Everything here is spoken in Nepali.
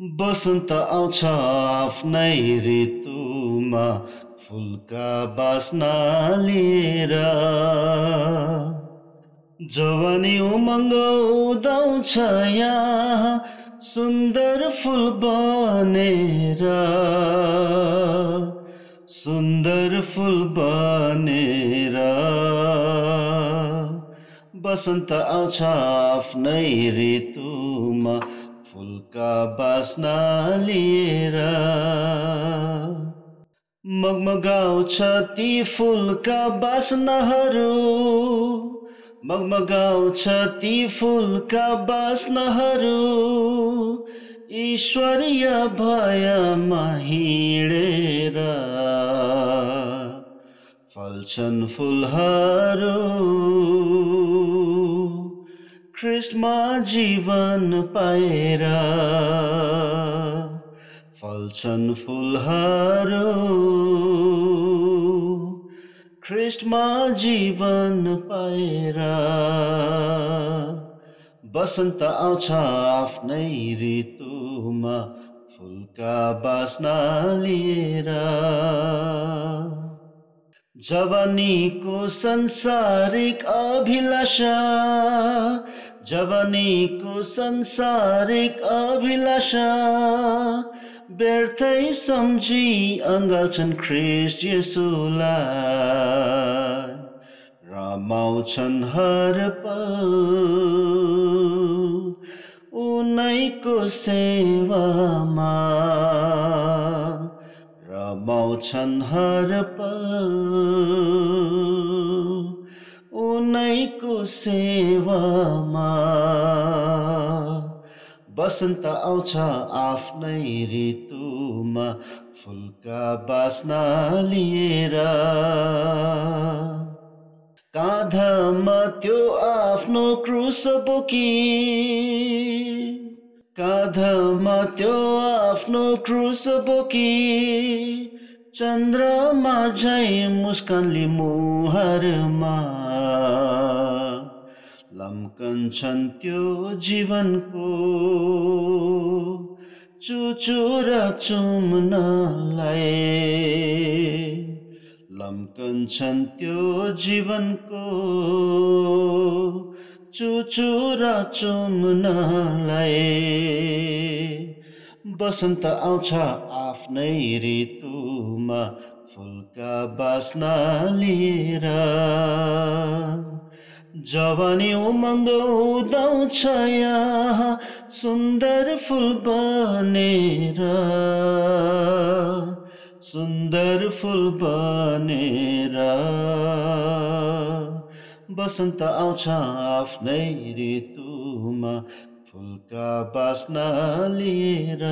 बसन्त आउँछ आफ्नै ऋतुमा फुलका बास्ना लिएर। जवानी उमङ्ग उदाउँछ यहाँ सुन्दर फुल बनेर। सुन्दर फुल बनेर। बसन्त आउँछ आफ्नै ऋतुमा फुलका बास्ना लिएर मगमगाउँछ ती फुलका बास्नाहरू। मगमगाउँछ ती फुलका बास्नाहरू। ईश्वरीय भयमा हिँडेर फल्छन् फुलहरू। ख्रिस्टमा जीवन पाएर फल्छन् फुलहरू। ख्रिस्टमा जीवन पाएर बसन्त आउँछ आफ्नै ऋतुमा फुलका बास्ना लिएर। जवानीको संसारिक अभिलाषा जवानीको संसारिक अभिलाषा व्यर्थै सम्झी अङ्गाल्छन् ख्रिस्ट यसुलाई रमाउँछन् हर पल उनैको सेवामा रमाउँछन् हर पल सेवामा। बसन्त आउँछ आफ्नै ऋतुमा फुलका बास्ना लिएर। काँधमा त्यो आफ्नो क्रुस बोकी काँधमा त्यो आफ्नो क्रुस बोकी चन्द्रमा झै मुस्कानले मुहारमा लम्कन्छन् त्यो जीवनको चुचुर चुम्नलाई लम्कन्छन् त्यो जीवनको चुचुर चुम्नलाई बसन्त आउँछ आफ्नै ऋतुमा फुलका बास्ना लिएर। जवानी उमङ्ग उदाउँछ सुन्दर फुल बनेर सुन्दर फुल बनेर बसन्त आउँछ आफ्नै ऋतुमा फुलका बास्ना लिएर।